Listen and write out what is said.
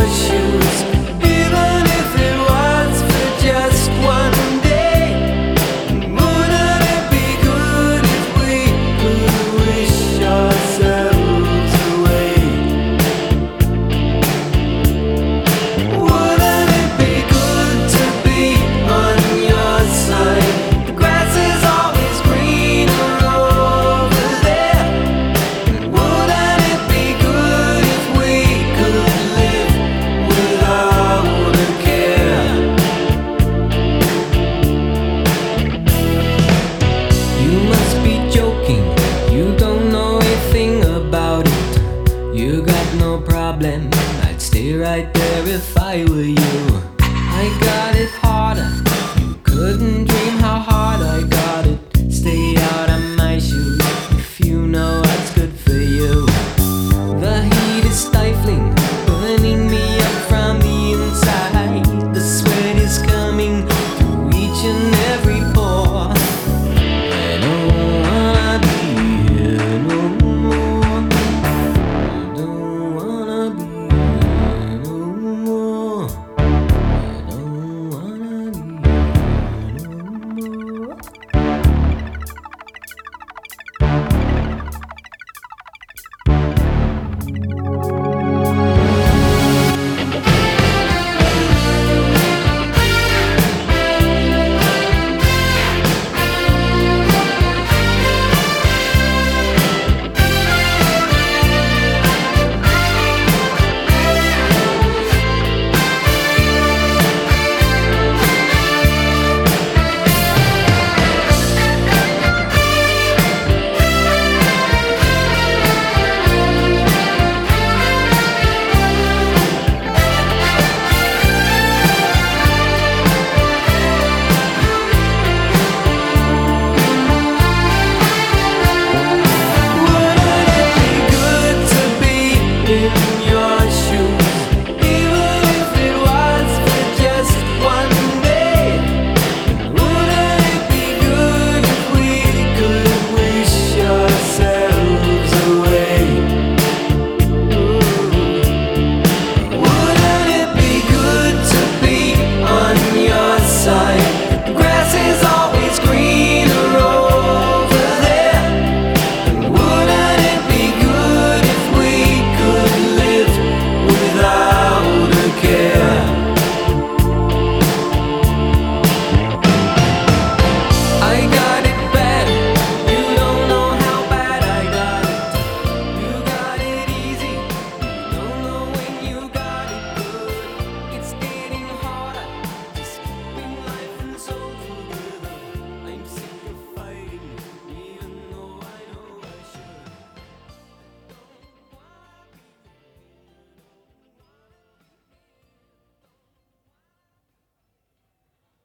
was you no problem. I'd stay right there if I were you. I got it harder. You couldn't dream how hard I got.